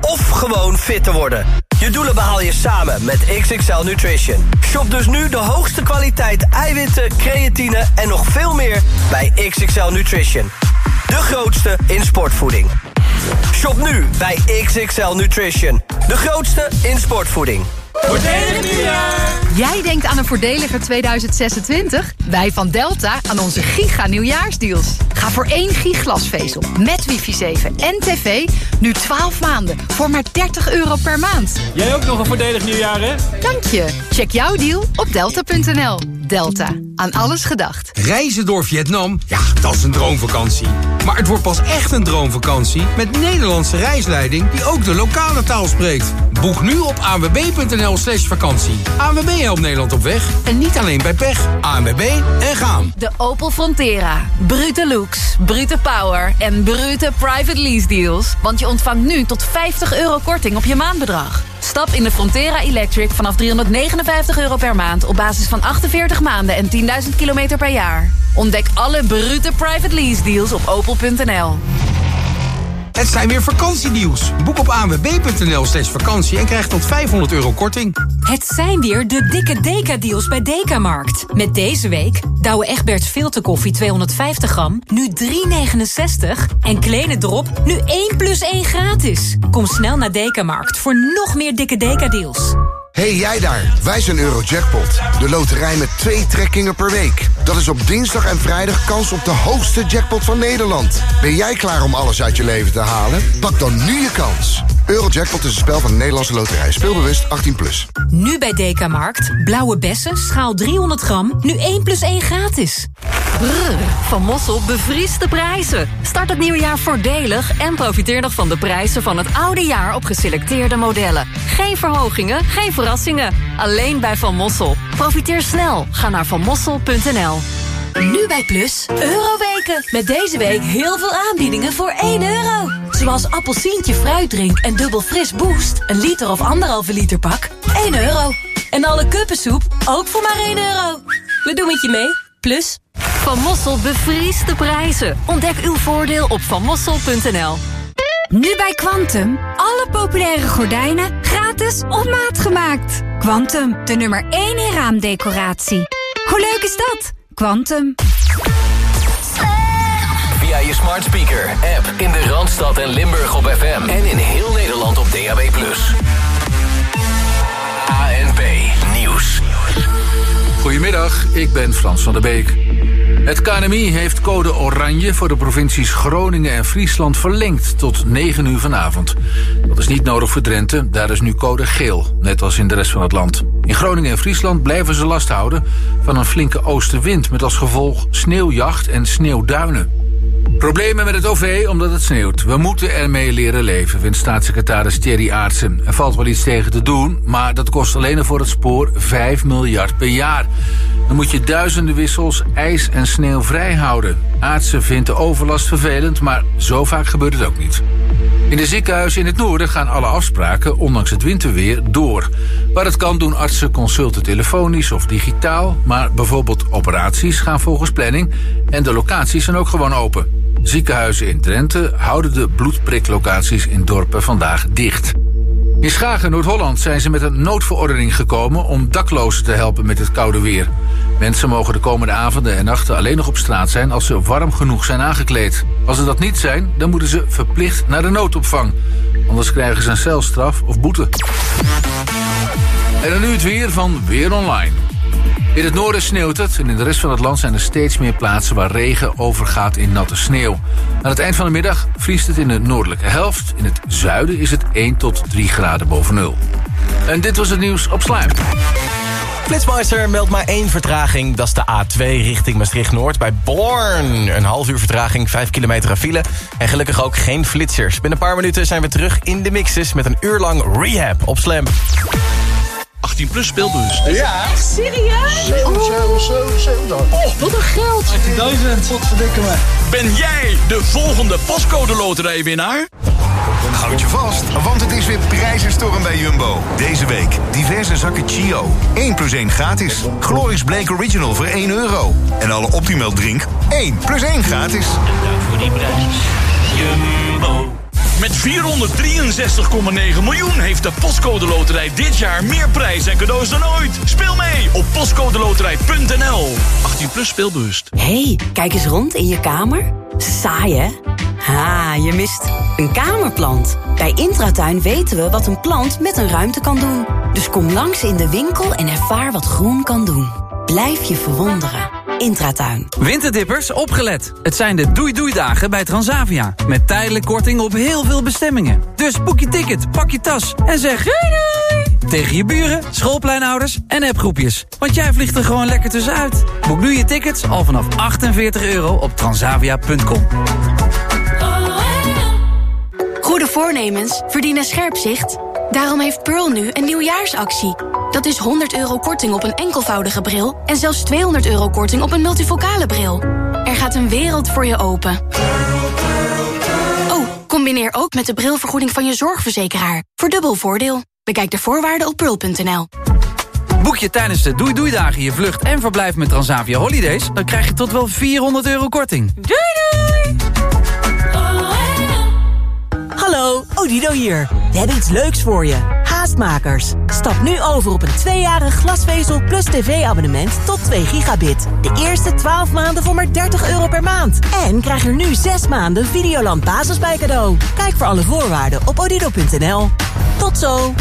of gewoon fit te worden. Je doelen behaal je samen met XXL Nutrition. Shop dus nu de hoogste kwaliteit eiwitten, creatine en nog veel meer bij XXL Nutrition. De grootste in sportvoeding. Shop nu bij XXL Nutrition. De grootste in sportvoeding. Voordelig nieuwjaar! Jij denkt aan een voordeliger 2026? Wij van Delta aan onze giga nieuwjaarsdeals. Ga voor één giglasvezel met wifi 7 en tv nu 12 maanden voor maar 30 euro per maand. Jij ook nog een voordelig nieuwjaar, hè? Dank je. Check jouw deal op delta.nl. Delta. Aan alles gedacht. Reizen door Vietnam? Ja, dat is een droomvakantie. Maar het wordt pas echt een droomvakantie met Nederlandse reisleiding die ook de lokale taal spreekt. Boek nu op anwb.nl slash vakantie. ANWB helpt Nederland op weg en niet alleen bij pech. ANWB en gaan. De Opel Frontera. Brute looks, brute power en brute private lease deals. Want je ontvangt nu tot 50 euro korting op je maandbedrag. Stap in de Frontera Electric vanaf 359 euro per maand... op basis van 48 maanden en 10.000 kilometer per jaar. Ontdek alle brute private lease deals op opel.nl. Het zijn weer vakantiedeals. Boek op anwb.nl slash vakantie en krijg tot 500 euro korting. Het zijn weer de dikke Deka-deals bij Dekamarkt. Met deze week Douwe Egberts filterkoffie 250 gram, nu 3,69. En Kleine Drop, nu 1 plus 1 gratis. Kom snel naar Dekamarkt voor nog meer dikke Deka-deals. Hey, jij daar, wij zijn Eurojackpot. De loterij met twee trekkingen per week. Dat is op dinsdag en vrijdag kans op de hoogste jackpot van Nederland. Ben jij klaar om alles uit je leven te halen? Pak dan nu je kans. Eurojackpot is een spel van de Nederlandse loterij. Speelbewust 18+. Plus. Nu bij Dekamarkt, blauwe bessen, schaal 300 gram, nu 1 plus 1 gratis. Brrr, van Mossel bevriest de prijzen. Start het nieuwe jaar voordelig en profiteer nog van de prijzen van het oude jaar op geselecteerde modellen. Geen verhogingen, geen verrassingen. Alleen bij Van Mossel. Profiteer snel. Ga naar vanmossel.nl. Nu bij Plus, Euroweken. Met deze week heel veel aanbiedingen voor 1 euro. Zoals appelsientje fruitdrink en dubbel fris boost. Een liter of anderhalve liter pak, 1 euro. En alle kuppensoep, ook voor maar 1 euro. We doen het je mee, Plus. Van Mossel bevriest de prijzen. Ontdek uw voordeel op vanmossel.nl. Nu bij Quantum. Alle populaire gordijnen gratis op maat gemaakt. Quantum, de nummer 1 in raamdecoratie. Hoe leuk is dat? Quantum. Via je smart speaker, app in de Randstad en Limburg op FM. En in heel Nederland op DAB+. ANP Nieuws. Goedemiddag, ik ben Frans van der Beek. Het KNMI heeft code oranje voor de provincies Groningen en Friesland verlengd tot 9 uur vanavond. Dat is niet nodig voor Drenthe, daar is nu code geel, net als in de rest van het land. In Groningen en Friesland blijven ze last houden van een flinke oostenwind... met als gevolg sneeuwjacht en sneeuwduinen. Problemen met het OV omdat het sneeuwt. We moeten ermee leren leven, vindt staatssecretaris Thierry Aartsen. Er valt wel iets tegen te doen, maar dat kost alleen voor het spoor 5 miljard per jaar. Dan moet je duizenden wissels ijs en sneeuw vrij houden. Aartsen vindt de overlast vervelend, maar zo vaak gebeurt het ook niet. In de ziekenhuizen in het noorden gaan alle afspraken, ondanks het winterweer, door. Waar het kan doen artsen consulten telefonisch of digitaal... maar bijvoorbeeld operaties gaan volgens planning... en de locaties zijn ook gewoon open. Ziekenhuizen in Drenthe houden de bloedpriklocaties in dorpen vandaag dicht. In Schagen, Noord-Holland, zijn ze met een noodverordening gekomen... om daklozen te helpen met het koude weer. Mensen mogen de komende avonden en nachten alleen nog op straat zijn... als ze warm genoeg zijn aangekleed. Als ze dat niet zijn, dan moeten ze verplicht naar de noodopvang. Anders krijgen ze een celstraf of boete. En dan nu het weer van Weer Online. In het noorden sneeuwt het en in de rest van het land zijn er steeds meer plaatsen waar regen overgaat in natte sneeuw. Aan het eind van de middag vriest het in de noordelijke helft. In het zuiden is het 1 tot 3 graden boven nul. En dit was het nieuws op Slijm. Flitsmeister meldt maar één vertraging. Dat is de A2 richting Maastricht-Noord bij Born. Een half uur vertraging, 5 kilometer aan file. En gelukkig ook geen flitsers. Binnen een paar minuten zijn we terug in de mixes... met een uur lang rehab op Slam. 18 plus speelbus. Ja. Echt serieus? 7, oh. 7, 7, 7 Oh, wat een geld. 18.000. Wat verdikken me. Ben jij de volgende pascode loterijwinnaar? Houd je vast, want het is weer prijzenstorm bij Jumbo. Deze week diverse zakken Chio. 1 plus 1 gratis. Glorious Blake Original voor 1 euro. En alle Optimal drink 1 plus 1 gratis. En dank voor die prijs. Jumbo. Met 463,9 miljoen heeft de Postcode Loterij dit jaar meer prijs en cadeaus dan ooit. Speel mee op postcodeloterij.nl. 18 plus speelbewust. hey, kijk eens rond in je kamer. Saai, hè? Ha, je mist een kamerplant. Bij Intratuin weten we wat een plant met een ruimte kan doen. Dus kom langs in de winkel en ervaar wat groen kan doen. Blijf je verwonderen. Intratuin. Winterdippers, opgelet. Het zijn de doei-doei-dagen bij Transavia. Met tijdelijk korting op heel veel bestemmingen. Dus boek je ticket, pak je tas en zeg doei doei! Tegen je buren, schoolpleinouders en appgroepjes. Want jij vliegt er gewoon lekker tussenuit. Boek nu je tickets al vanaf 48 euro op transavia.com. Goede voornemens verdienen scherp zicht. Daarom heeft Pearl nu een nieuwjaarsactie. Dat is 100 euro korting op een enkelvoudige bril... en zelfs 200 euro korting op een multifocale bril. Er gaat een wereld voor je open. Oh, combineer ook met de brilvergoeding van je zorgverzekeraar. Voor dubbel voordeel. Bekijk de voorwaarden op pearl.nl. Boek je tijdens de doei-doei-dagen je vlucht en verblijf met Transavia Holidays... dan krijg je tot wel 400 euro korting. Doei doei! Hallo, Odido hier. We hebben iets leuks voor je. Stap nu over op een tweejarig glasvezel plus tv-abonnement tot 2 gigabit. De eerste 12 maanden voor maar 30 euro per maand. En krijg er nu 6 maanden Videoland Basis bij cadeau. Kijk voor alle voorwaarden op odido.nl. Tot zo.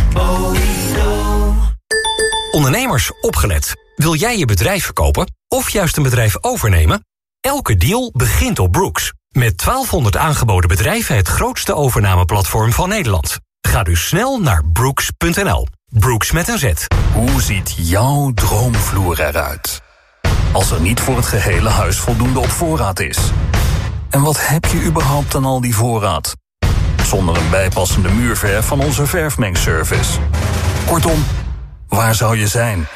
Ondernemers, opgelet. Wil jij je bedrijf verkopen of juist een bedrijf overnemen? Elke deal begint op Brooks. Met 1200 aangeboden bedrijven het grootste overnameplatform van Nederland. Ga dus snel naar brooks.nl. Brooks met een Z. Hoe ziet jouw droomvloer eruit? Als er niet voor het gehele huis voldoende op voorraad is. En wat heb je überhaupt aan al die voorraad? Zonder een bijpassende muurverf van onze verfmengservice. Kortom, waar zou je zijn?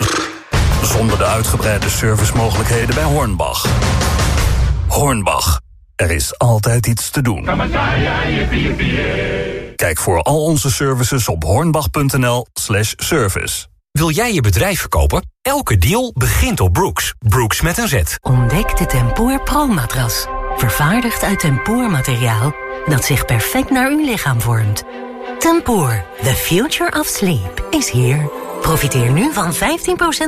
Zonder de uitgebreide servicemogelijkheden bij Hornbach. Hornbach. Er is altijd iets te doen. Kijk voor al onze services op hornbach.nl slash service. Wil jij je bedrijf verkopen? Elke deal begint op Brooks. Brooks met een Z. Ontdek de Tempoor Pro-matras. Vervaardigd uit tempoormateriaal dat zich perfect naar uw lichaam vormt. Tempoor, the future of sleep, is here. Profiteer nu van 15%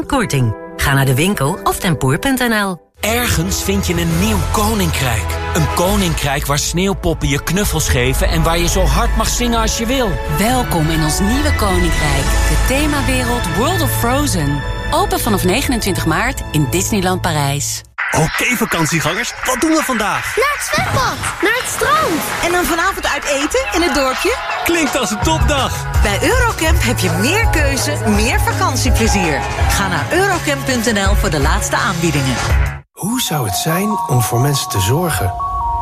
korting. Ga naar de winkel of tempoor.nl. Ergens vind je een nieuw koninkrijk. Een koninkrijk waar sneeuwpoppen je knuffels geven... en waar je zo hard mag zingen als je wil. Welkom in ons nieuwe koninkrijk. De themawereld World of Frozen. Open vanaf 29 maart in Disneyland Parijs. Oké vakantiegangers, wat doen we vandaag? Naar het zwembad, naar het strand. En dan vanavond uit eten in het dorpje? Klinkt als een topdag. Bij Eurocamp heb je meer keuze, meer vakantieplezier. Ga naar eurocamp.nl voor de laatste aanbiedingen. Hoe zou het zijn om voor mensen te zorgen?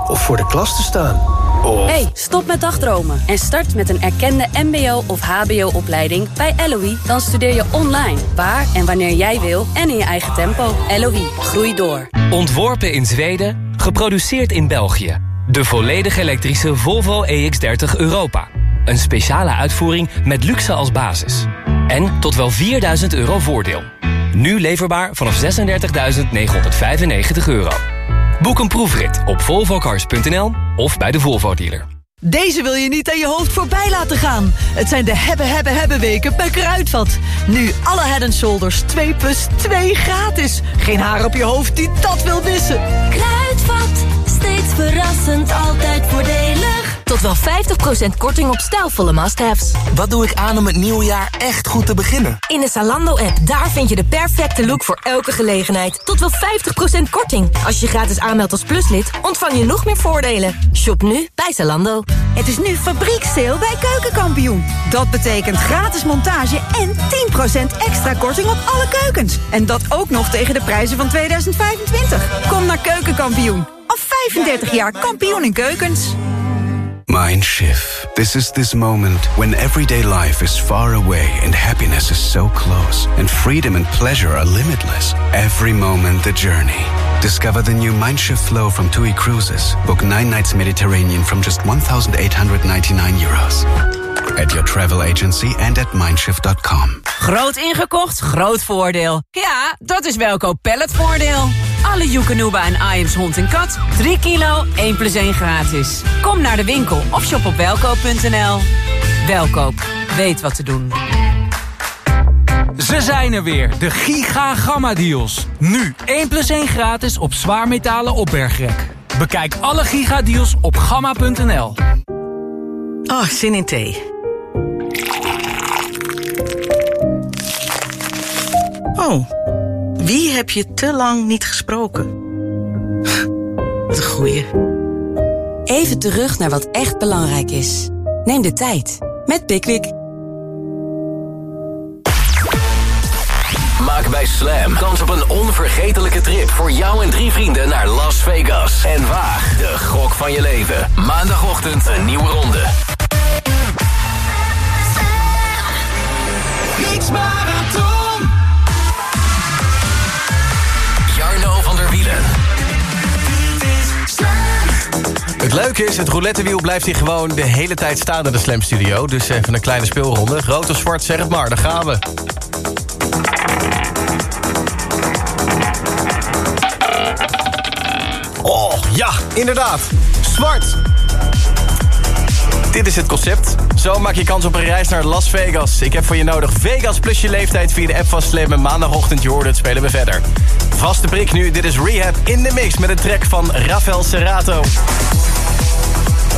Of voor de klas te staan? Of... Hey, stop met dagdromen en start met een erkende mbo- of hbo-opleiding bij LOE. Dan studeer je online, waar en wanneer jij wil en in je eigen tempo. LOE, groei door. Ontworpen in Zweden, geproduceerd in België. De volledig elektrische Volvo EX30 Europa. Een speciale uitvoering met luxe als basis. En tot wel 4000 euro voordeel. Nu leverbaar vanaf 36.995 euro. Boek een proefrit op volvocars.nl of bij de Volvo dealer. Deze wil je niet aan je hoofd voorbij laten gaan. Het zijn de hebben, hebben, hebben weken bij Kruidvat. Nu alle Head Shoulders 2 plus 2 gratis. Geen haar op je hoofd die dat wil missen. Kruidvat, steeds verrassend, altijd voordelig. Tot wel 50% korting op stijlvolle must-haves. Wat doe ik aan om het nieuwe jaar echt goed te beginnen? In de Zalando-app, daar vind je de perfecte look voor elke gelegenheid. Tot wel 50% korting. Als je gratis aanmeldt als pluslid, ontvang je nog meer voordelen. Shop nu bij Zalando. Het is nu fabrieksteel bij Keukenkampioen. Dat betekent gratis montage en 10% extra korting op alle keukens. En dat ook nog tegen de prijzen van 2025. Kom naar Keukenkampioen. Al 35 jaar kampioen in keukens. Mindshift. This is this moment when everyday life is far away and happiness is so close, and freedom and pleasure are limitless. Every moment the journey. Discover the new Mindshift flow from TUI Cruises. Book nine nights Mediterranean from just 1,899 euros. At your travel agency and at mindshift.com. Groot ingekocht, groot voordeel. Ja, dat is Welkoop Palletvoordeel. Alle Joekanuba en Iams hond en kat 3 kilo 1 plus 1 gratis. Kom naar de winkel of shop op welkoop.nl. Welkoop, weet wat te doen. Ze zijn er weer, de Giga Gamma Deals. Nu 1 plus 1 gratis op zwaarmetalen opbergrek. Bekijk alle Giga Deals op gamma.nl. Oh, zin in thee. Oh, wie heb je te lang niet gesproken? Wat een goeie. Even terug naar wat echt belangrijk is. Neem de tijd met Pickwick. Maak bij Slam kans op een onvergetelijke trip voor jou en drie vrienden naar Las Vegas. En waag de gok van je leven. Maandagochtend een nieuwe ronde. X-Marathon. Jarno Het leuke is, het roulettewiel blijft hier gewoon de hele tijd staan in de Slam Studio. Dus even een kleine speelronde. Rood of zwart, zeg het maar. Daar gaan we. Oh, ja, inderdaad. Zwart. Dit is het concept. Zo maak je kans op een reis naar Las Vegas. Ik heb voor je nodig Vegas plus je leeftijd via de app van Slam. En maandagochtend, het, spelen we verder. Vaste prik nu, dit is Rehab in de mix met een track van Rafael Serrato.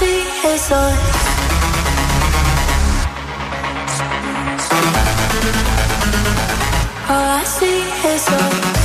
All I see is us. All I see is us.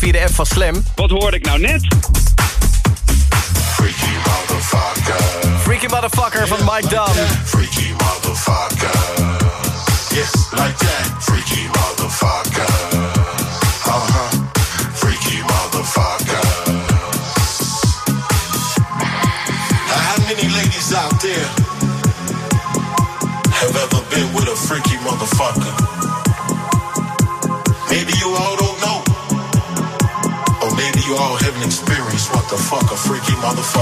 via de app van Slam. Wat hoorde ik nou net? Freaky motherfucker. Freaky motherfucker van Mike Dunn. Freaky motherfucker. Yes, like that. Freaky motherfucker.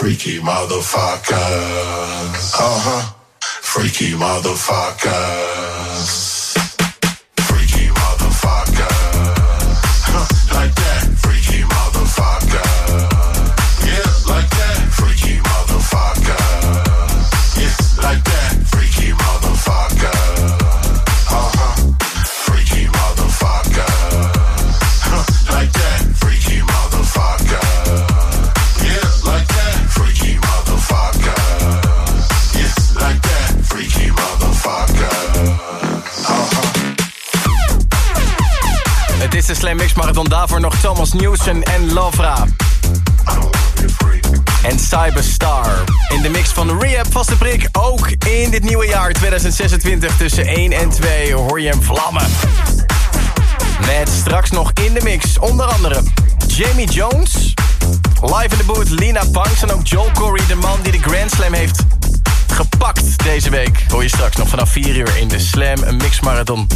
Freaky motherfuckers. Uh huh. Freaky motherfuckers. is de Slam Mix Marathon. Daarvoor nog Thomas Newson en Lovra. En Cyberstar. In de mix van Rehab vaste prik. Ook in dit nieuwe jaar 2026 tussen 1 en 2 hoor je hem vlammen. Met straks nog in de mix onder andere Jamie Jones. Live in de boot Lina Banks en ook Joel Corey, de man die de Grand Slam heeft gepakt deze week. Hoor je straks nog vanaf 4 uur in de Slam Mix Marathon.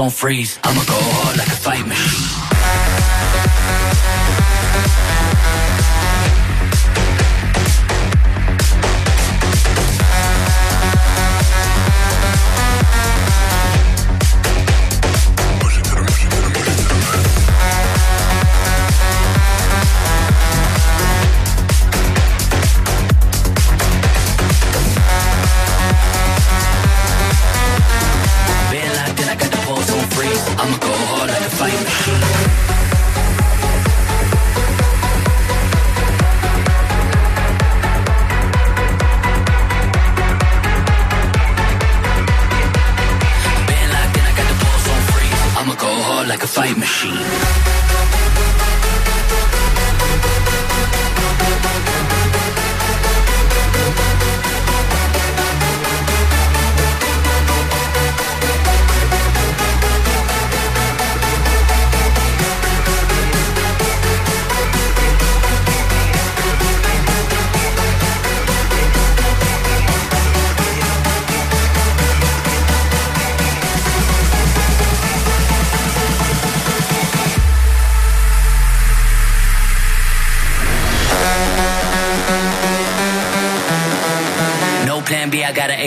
on freeze. I'm a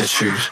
Attitude.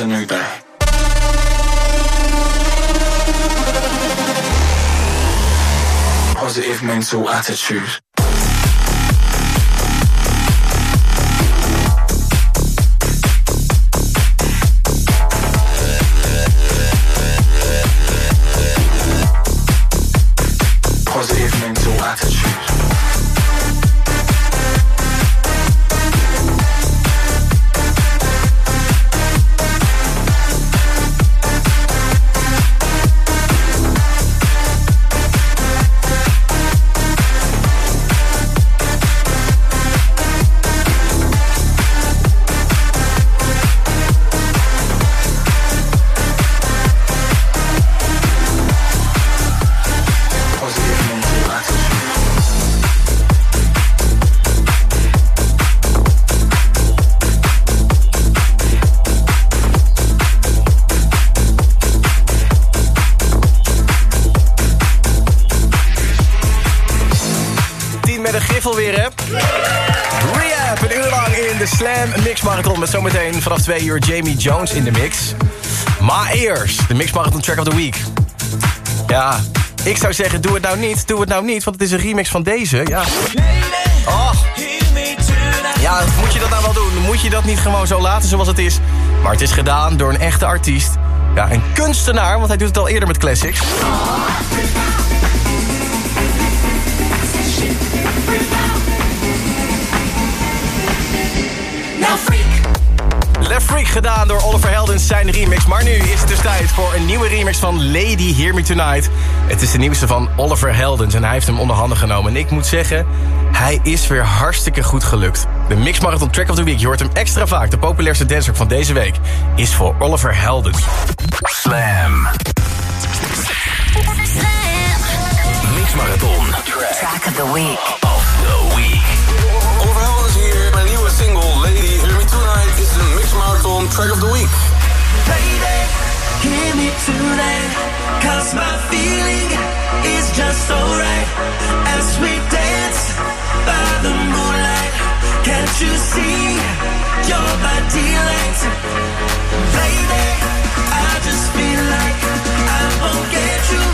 A new day. Positive mental attitude. Met een griffel weer, hè? Rehab, een uur lang in de Slam Mix Marathon... met zometeen vanaf twee uur Jamie Jones in de mix. Maar eerst de Mix Marathon Track of the Week. Ja, ik zou zeggen, doe het nou niet, doe het nou niet... want het is een remix van deze, ja. Oh. Ja, moet je dat nou wel doen? Moet je dat niet gewoon zo laten zoals het is? Maar het is gedaan door een echte artiest. Ja, een kunstenaar, want hij doet het al eerder met classics. Left Freak gedaan door Oliver Heldens zijn remix. Maar nu is het dus tijd voor een nieuwe remix van Lady Hear Me Tonight. Het is de nieuwste van Oliver Heldens en hij heeft hem onder handen genomen. En ik moet zeggen, hij is weer hartstikke goed gelukt. De Mix Marathon Track of the Week, je hoort hem extra vaak. De populairste dancer van deze week is voor Oliver Heldens. Slam. Mix Marathon. Track of the Week. Of the Week. Oliver Heldens hier. Mijn nieuwe single Lady is de Mix Marathon Track of the Week. Lady, hear me tonight, cause my feeling is just. As we dance by the moonlight, can't you see? Lady, I just feel like I won't get you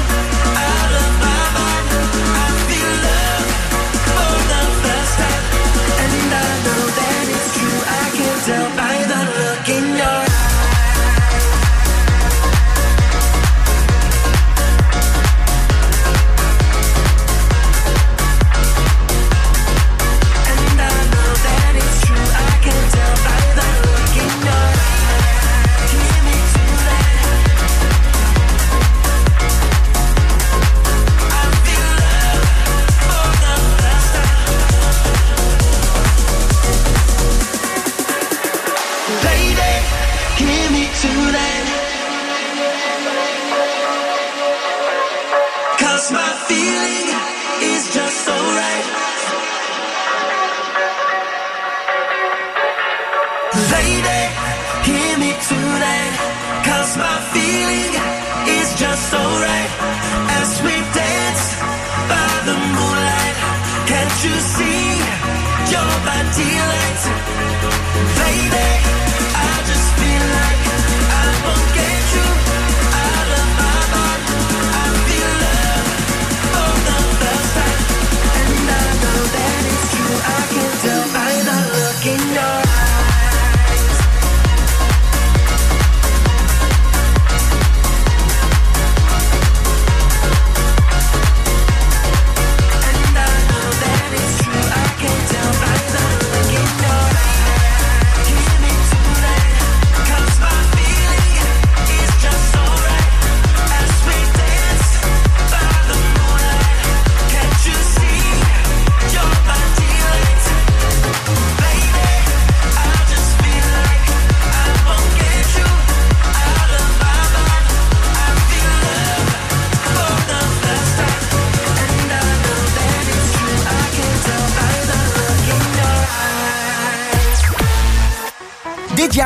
out of my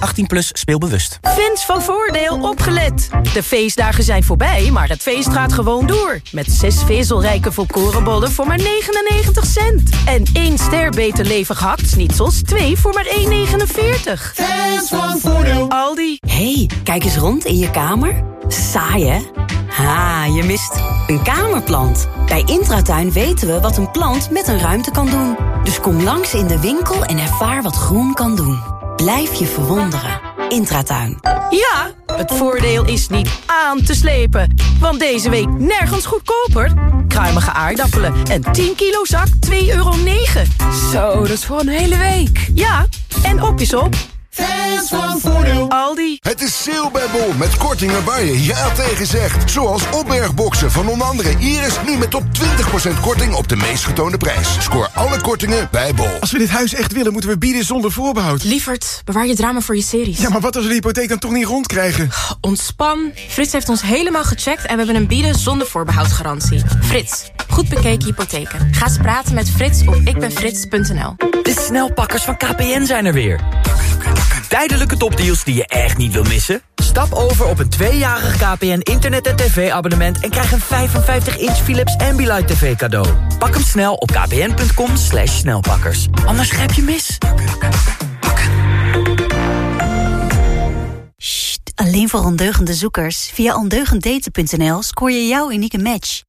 18 plus speelbewust. Fans van Voordeel opgelet. De feestdagen zijn voorbij, maar het feest gaat gewoon door. Met zes vezelrijke volkorenbollen voor maar 99 cent. En één ster beter levig hakt niet 2 voor maar 1,49. Fans van Voordeel. Aldi. hey, kijk eens rond in je kamer. Saai, hè? Ha, je mist een kamerplant. Bij Intratuin weten we wat een plant met een ruimte kan doen. Dus kom langs in de winkel en ervaar wat groen kan doen. Blijf je verwonderen. Intratuin. Ja, het voordeel is niet aan te slepen. Want deze week nergens goedkoper. Kruimige aardappelen en 10 kilo zak 2,9 euro. Zo, dat is voor een hele week. Ja, en op is op. Fans van Voordeel. Aldi. Het is sale bij Bol met kortingen waar je ja tegen zegt. Zoals opbergboxen van onder andere Iris nu met tot 20% korting op de meest getoonde prijs. Scoor alle kortingen bij Bol. Als we dit huis echt willen, moeten we bieden zonder voorbehoud. Lievert, bewaar je drama voor je series. Ja, maar wat als we de hypotheek dan toch niet rondkrijgen? Ontspan. Frits heeft ons helemaal gecheckt en we hebben een bieden zonder voorbehoudgarantie. Frits, goed bekeken hypotheken. Ga eens praten met Frits op ikbenfrits.nl. De snelpakkers van KPN zijn er weer. Tijdelijke topdeals die je echt niet wil missen? Stap over op een tweejarig KPN internet- en tv-abonnement... en krijg een 55-inch Philips Ambilight TV cadeau. Pak hem snel op kpn.com slash snelpakkers. Anders grijp je mis. Alleen voor ondeugende zoekers. Via ondeugenddaten.nl scoor je jouw unieke match.